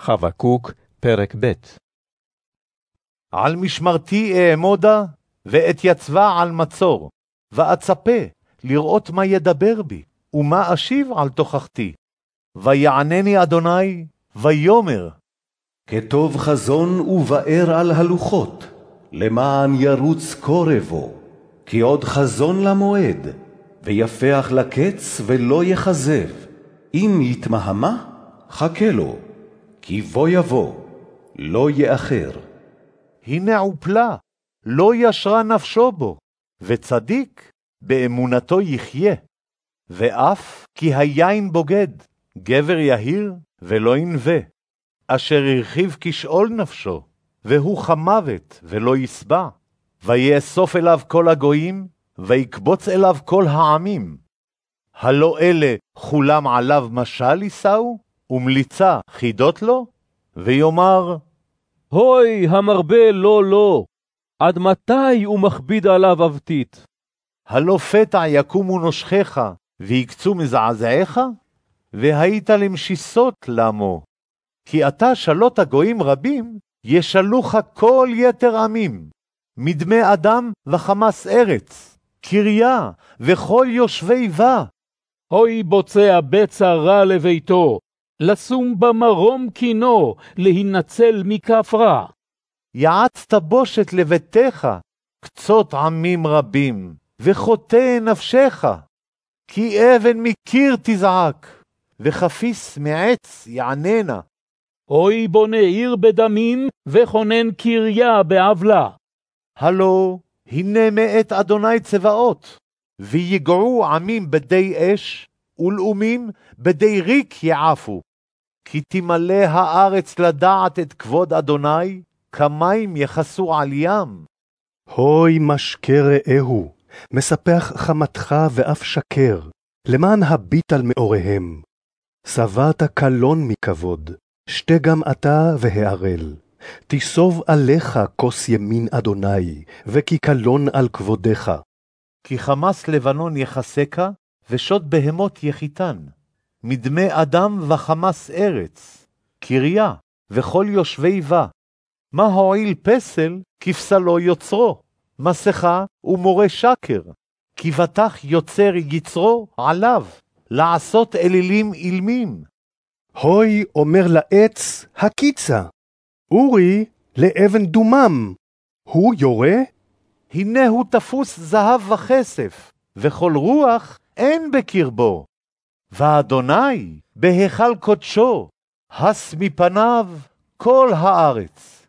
חבקוק, פרק ב' על משמרתי אעמודה, ואתייצבה על מצור, ואצפה לראות מה ידבר בי, ומה אשיב על תוכחתי. ויענני אדוני, ויאמר, כתוב חזון ובאר על הלוחות, למען ירוץ קורבו, כי עוד חזון למועד, ויפח לקץ ולא יכזב. אם יתמהמה, חכה לו, כי בוא יבוא, לא יאחר. הנה עופלה, לא ישרה נפשו בו, וצדיק באמונתו יחיה. ואף כי היין בוגד, גבר יהיר ולא ינווה, אשר הרחיב כשאול נפשו, והוא חמוות ולא יסבע, ויאסוף אליו כל הגויים, ויקבוץ אליו כל העמים. הלא אלה כולם עליו משל יישאו, ומליצה חידות לו? ויאמר, הוי המרבה לא לא, עד מתי הוא מכביד עליו אבטית? הלא פתע יקומו נושכיך, ויקצו מזעזעיך? והיית למשיסות למו. כי אתה שלות הגויים רבים, ישלוך כל יתר עמים, מדמי אדם וחמס ארץ, קריה וכל יושבי בה. הוי בוצע בצע רע לביתו, לשום במרום קינו, להינצל מכף רע. יעצת בושת לביתך, קצות עמים רבים, וחוטא נפשך. כי אבן מקיר תזעק, וחפיס מעץ יעננה. אוי בונה עיר בדמים, וכונן קריה בעוולה. הלא, הנה מאת אדוני צבאות, ויגעו עמים בדי אש, ולאומים בדי ריק יעפו. כי תמלא הארץ לדעת את כבוד אדוני, כמים יכסו על ים. הוי משקה רעהו, מספח חמתך ואף שקר, למען הביט על מאוריהם. שבעת קלון מכבוד, שתה גם אתה והערל. תיסוב עליך כוס ימין אדוני, וכי קלון על כבודך. כי חמס לבנון יחסקה, ושוד בהמות יחיתן. מדמי אדם וחמס ארץ, קריה וכל יושבי בה. מה הועיל פסל כפסלו יוצרו, מסכה ומורה שקר, כי בטח יוצר יצרו עליו, לעשות אלילים אילמים. הוי אומר לעץ, הקיצה, אורי לאבן דומם, הוא יורה? הנה הוא תפוס זהב וכסף, וכל רוח אין בקרבו. ואדוני בהיכל קודשו, הס מפניו כל הארץ.